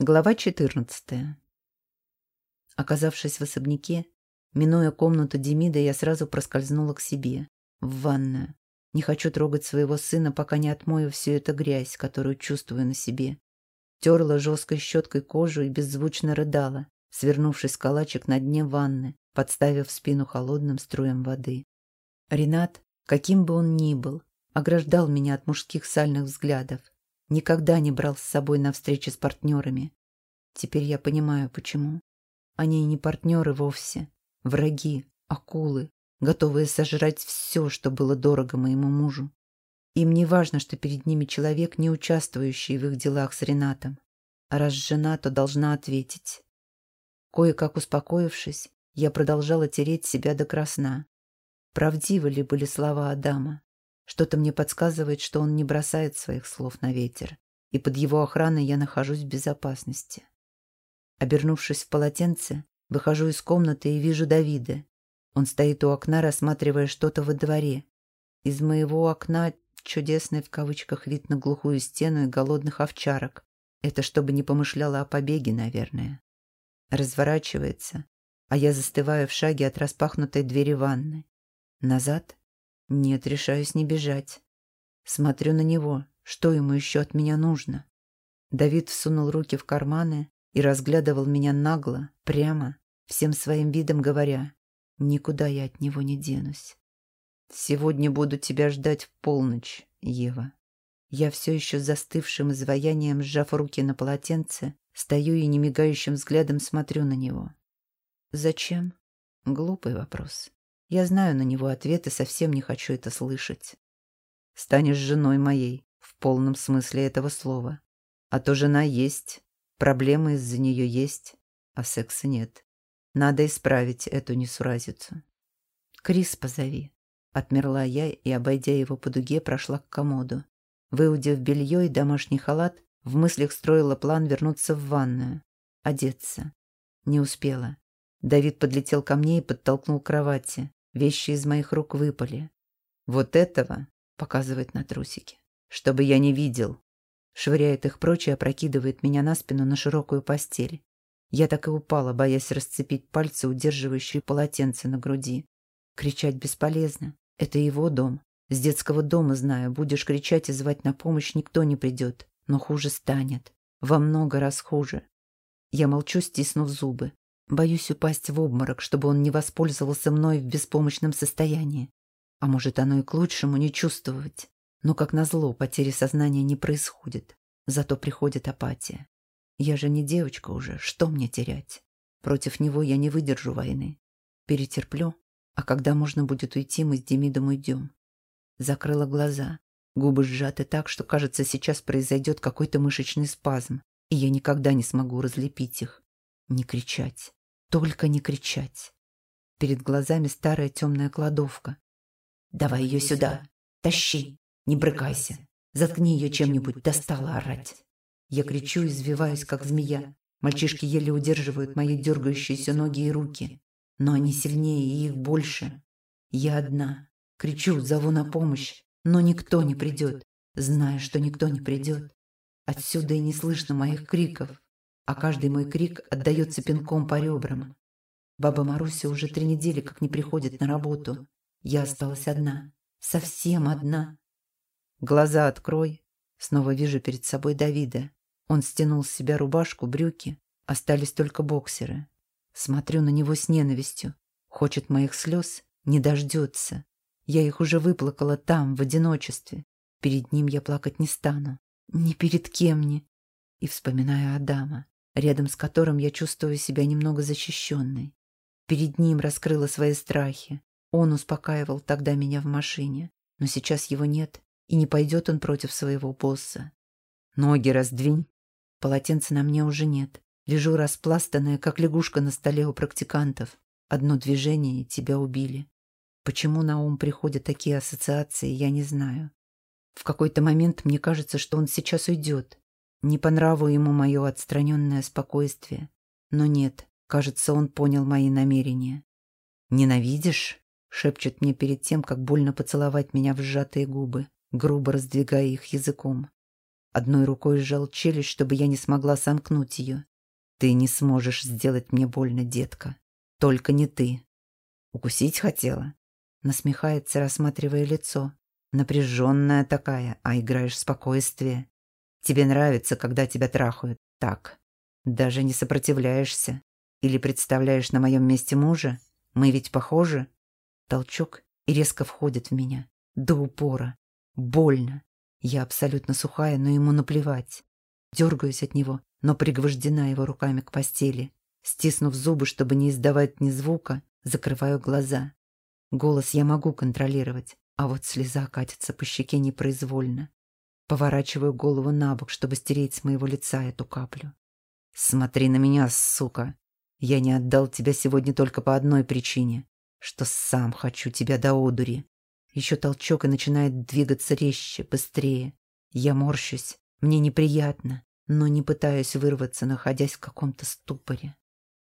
Глава 14. Оказавшись в особняке, минуя комнату Демида, я сразу проскользнула к себе, в ванную. Не хочу трогать своего сына, пока не отмою всю эту грязь, которую чувствую на себе. Терла жесткой щеткой кожу и беззвучно рыдала, свернувшись калачик на дне ванны, подставив спину холодным струям воды. Ренат, каким бы он ни был, ограждал меня от мужских сальных взглядов, Никогда не брал с собой на встречи с партнерами. Теперь я понимаю, почему. Они не партнеры вовсе. Враги, акулы, готовые сожрать все, что было дорого моему мужу. Им не важно, что перед ними человек, не участвующий в их делах с Ренатом. А раз жена, то должна ответить. Кое-как успокоившись, я продолжала тереть себя до красна. Правдивы ли были слова Адама? Что-то мне подсказывает, что он не бросает своих слов на ветер, и под его охраной я нахожусь в безопасности. Обернувшись в полотенце, выхожу из комнаты и вижу Давида. Он стоит у окна, рассматривая что-то во дворе. Из моего окна чудесный в кавычках вид на глухую стену и голодных овчарок. Это чтобы не помышляла о побеге, наверное. Разворачивается, а я застываю в шаге от распахнутой двери ванны. Назад нет, решаюсь не бежать. Смотрю на него. Что ему еще от меня нужно? Давид всунул руки в карманы и разглядывал меня нагло, прямо, всем своим видом говоря, «Никуда я от него не денусь. Сегодня буду тебя ждать в полночь, Ева». Я все еще застывшим изваянием, сжав руки на полотенце, стою и немигающим взглядом смотрю на него. «Зачем?» Глупый вопрос. Я знаю на него ответ и совсем не хочу это слышать. Станешь женой моей, в полном смысле этого слова. А то жена есть, проблемы из-за нее есть, а секса нет. Надо исправить эту несуразицу. Крис позови. Отмерла я и, обойдя его по дуге, прошла к комоду. Выудив белье и домашний халат, в мыслях строила план вернуться в ванную. Одеться. Не успела. Давид подлетел ко мне и подтолкнул к кровати. Вещи из моих рук выпали. Вот этого, показывает на трусики, чтобы я не видел. Швыряет их прочь и опрокидывает меня на спину на широкую постель. Я так и упала, боясь расцепить пальцы, удерживающие полотенце на груди. Кричать бесполезно. Это его дом. С детского дома знаю, будешь кричать и звать на помощь, никто не придет. Но хуже станет. Во много раз хуже. Я молчу, стиснув зубы. Боюсь упасть в обморок, чтобы он не воспользовался мной в беспомощном состоянии. А может, оно и к лучшему не чувствовать. Но, как назло, потери сознания не происходит. Зато приходит апатия. Я же не девочка уже, что мне терять? Против него я не выдержу войны. Перетерплю, а когда можно будет уйти, мы с Демидом уйдем. Закрыла глаза. Губы сжаты так, что, кажется, сейчас произойдет какой-то мышечный спазм, и я никогда не смогу разлепить их. Не кричать. Только не кричать. Перед глазами старая темная кладовка. «Давай ее сюда. Тащи. Не брыкайся. Заткни ее чем-нибудь. Достала орать». Я кричу, извиваюсь, как змея. Мальчишки еле удерживают мои дергающиеся ноги и руки. Но они сильнее, и их больше. Я одна. Кричу, зову на помощь. Но никто не придет. Зная, что никто не придет. Отсюда и не слышно моих криков а каждый мой крик отдается пинком по ребрам. Баба Маруся уже три недели как не приходит на работу. Я осталась одна. Совсем одна. Глаза открой. Снова вижу перед собой Давида. Он стянул с себя рубашку, брюки. Остались только боксеры. Смотрю на него с ненавистью. Хочет моих слез, не дождется. Я их уже выплакала там, в одиночестве. Перед ним я плакать не стану. Ни перед кем не. И вспоминаю Адама рядом с которым я чувствую себя немного защищенной. Перед ним раскрыла свои страхи. Он успокаивал тогда меня в машине, но сейчас его нет, и не пойдет он против своего босса. Ноги раздвинь. Полотенца на мне уже нет. Лежу распластанная, как лягушка на столе у практикантов. Одно движение, и тебя убили. Почему на ум приходят такие ассоциации, я не знаю. В какой-то момент мне кажется, что он сейчас уйдет, не по нраву ему мое отстраненное спокойствие. Но нет, кажется, он понял мои намерения. «Ненавидишь?» — шепчет мне перед тем, как больно поцеловать меня в сжатые губы, грубо раздвигая их языком. Одной рукой сжал челюсть, чтобы я не смогла сомкнуть ее. «Ты не сможешь сделать мне больно, детка. Только не ты». «Укусить хотела?» Насмехается, рассматривая лицо. Напряженная такая, а играешь в спокойствие. Тебе нравится, когда тебя трахают так. Даже не сопротивляешься. Или представляешь на моем месте мужа? Мы ведь похожи?» Толчок и резко входит в меня. До упора. Больно. Я абсолютно сухая, но ему наплевать. Дергаюсь от него, но пригвождена его руками к постели. Стиснув зубы, чтобы не издавать ни звука, закрываю глаза. Голос я могу контролировать, а вот слеза катится по щеке непроизвольно. Поворачиваю голову на бок, чтобы стереть с моего лица эту каплю. «Смотри на меня, сука! Я не отдал тебя сегодня только по одной причине, что сам хочу тебя до одури. Еще толчок и начинает двигаться резче, быстрее. Я морщусь. Мне неприятно, но не пытаюсь вырваться, находясь в каком-то ступоре.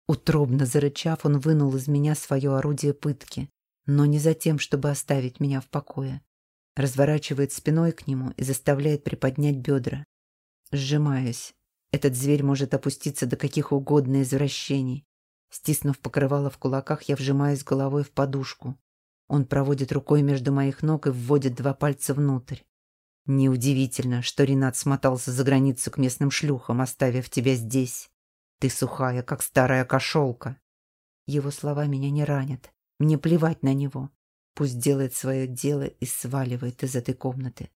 Утробно зарычав, он вынул из меня свое орудие пытки, но не за тем, чтобы оставить меня в покое. Разворачивает спиной к нему и заставляет приподнять бедра. Сжимаюсь. Этот зверь может опуститься до каких угодно извращений. Стиснув покрывало в кулаках, я вжимаюсь головой в подушку. Он проводит рукой между моих ног и вводит два пальца внутрь. Неудивительно, что Ренат смотался за границу к местным шлюхам, оставив тебя здесь. Ты сухая, как старая кошелка. Его слова меня не ранят. Мне плевать на него. Пусть делает свое дело и сваливает из этой комнаты.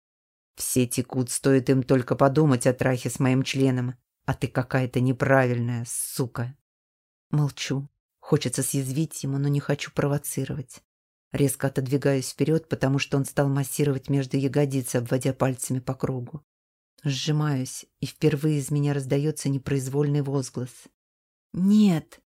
Все текут, стоит им только подумать о трахе с моим членом. А ты какая-то неправильная, сука. Молчу. Хочется съязвить ему, но не хочу провоцировать. Резко отодвигаюсь вперед, потому что он стал массировать между ягодиц, обводя пальцами по кругу. Сжимаюсь, и впервые из меня раздается непроизвольный возглас. «Нет!»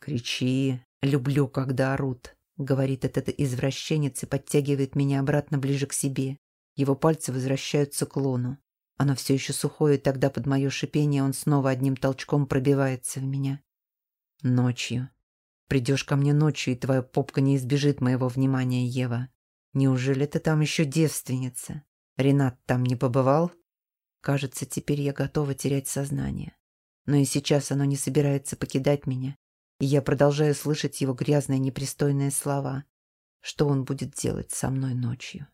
«Кричи! Люблю, когда орут!» — говорит этот извращенец и подтягивает меня обратно ближе к себе. Его пальцы возвращаются к лону. Оно все еще сухое, и тогда под мое шипение он снова одним толчком пробивается в меня. Ночью. Придешь ко мне ночью, и твоя попка не избежит моего внимания, Ева. Неужели ты там еще девственница? Ренат там не побывал? Кажется, теперь я готова терять сознание. Но и сейчас оно не собирается покидать меня, и я продолжаю слышать его грязные непристойные слова. Что он будет делать со мной ночью?